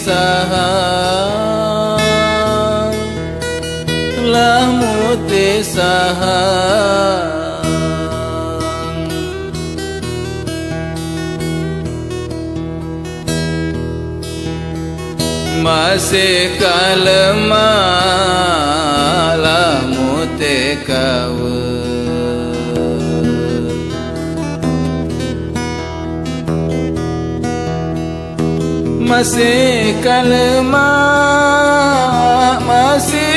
sahang lamuti sahang masih kalemah कलम स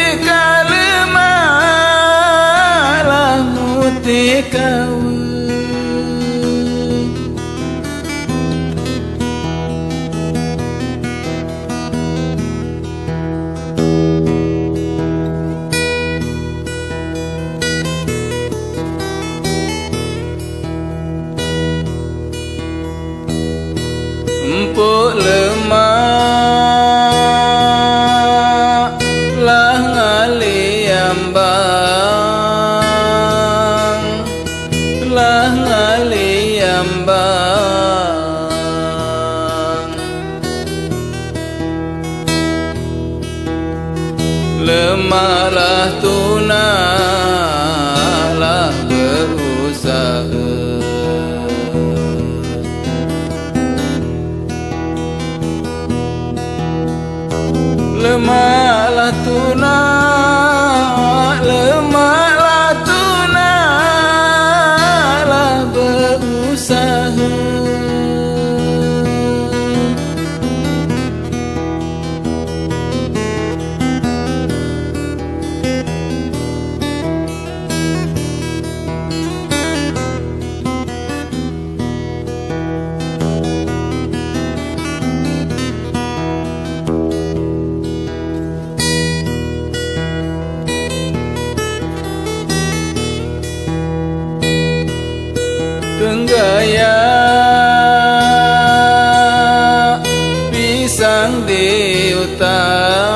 chama युता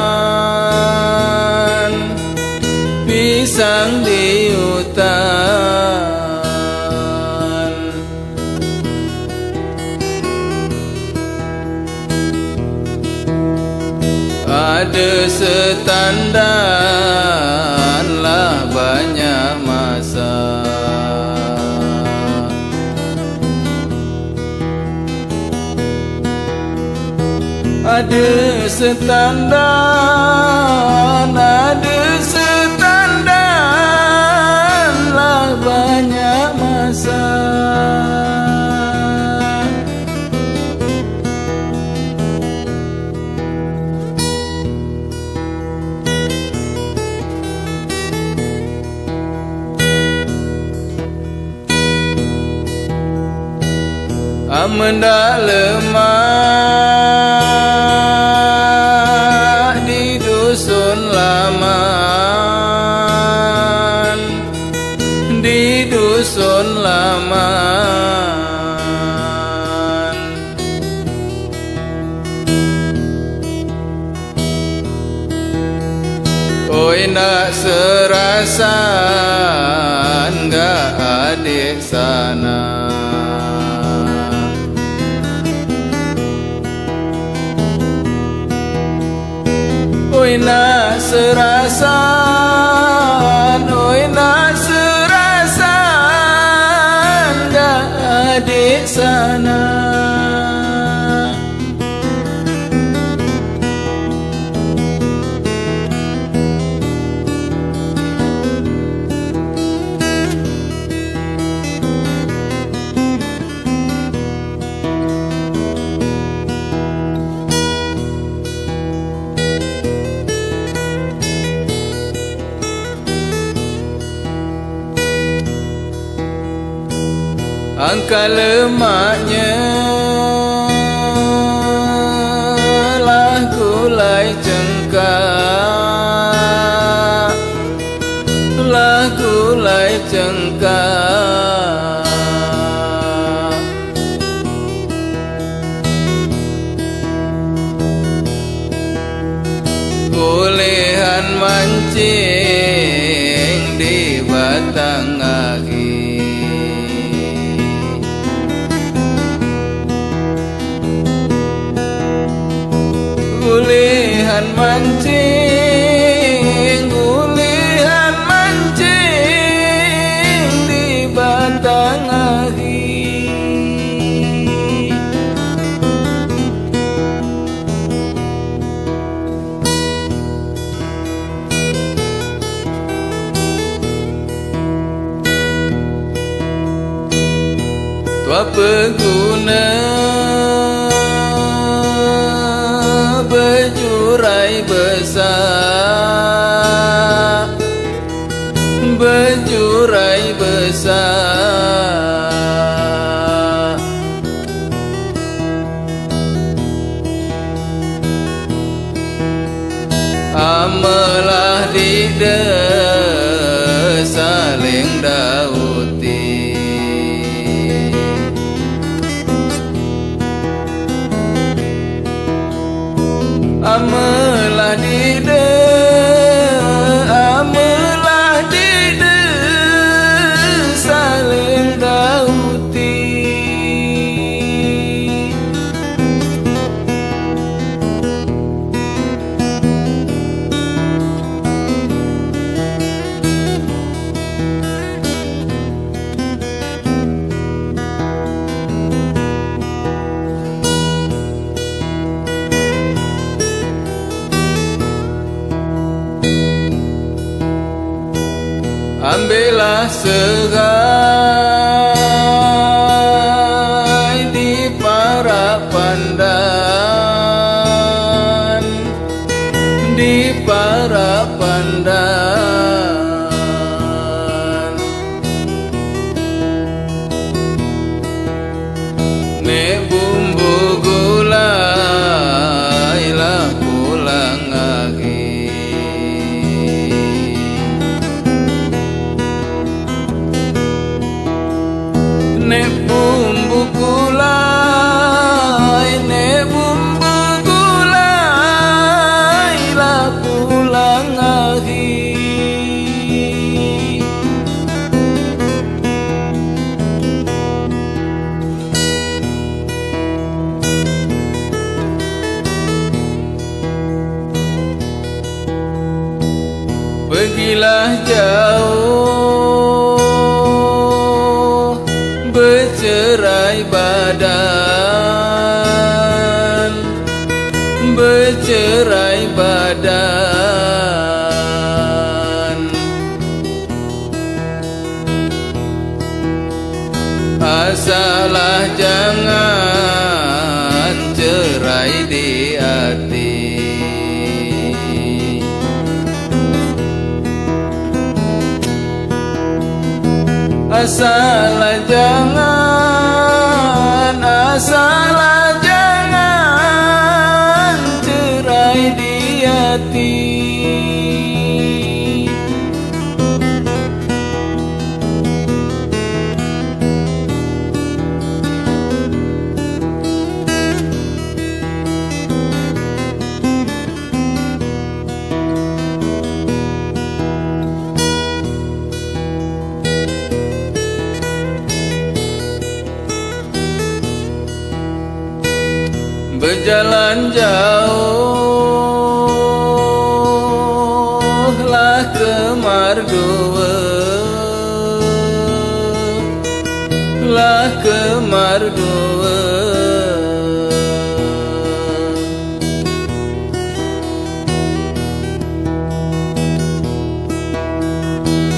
ada setandan ada setandan lah banyak masa. Amanda lemah di sana serasa bekal mancing Gulihan mancing Di batang ahi. Tua Berjurai besar serai di para pandan. Di para pandan Bercerai badan. Asalah jangan cerai di hati. Asalah jangan Asalah Berjalan jauh lah kemar dua Lah dua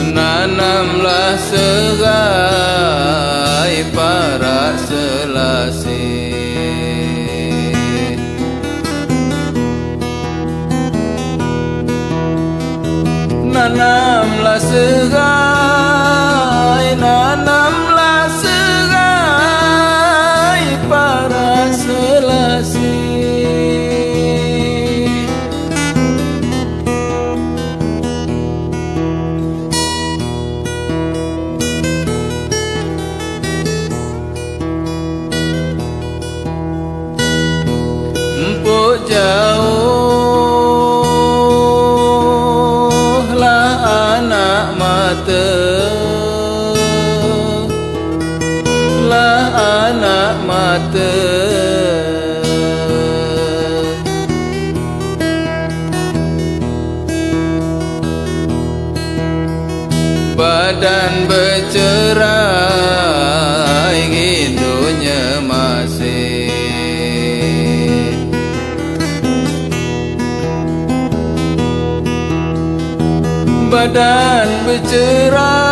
Nanamlah serai badan bercerai indunya masih. Badan bercerai.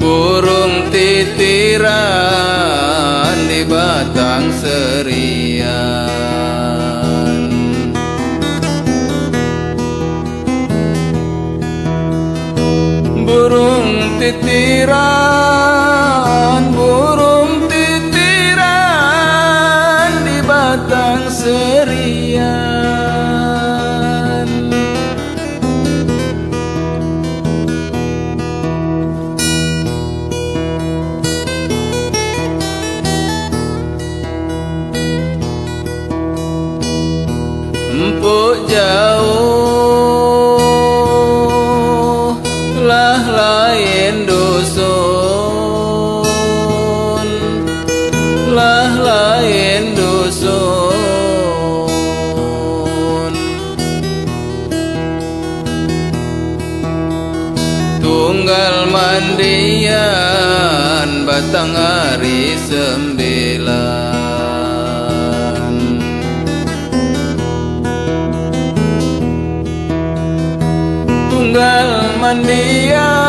Burung titiran di batang serian. Burung titiran mandian batang hari sembilan. Tunggal mandian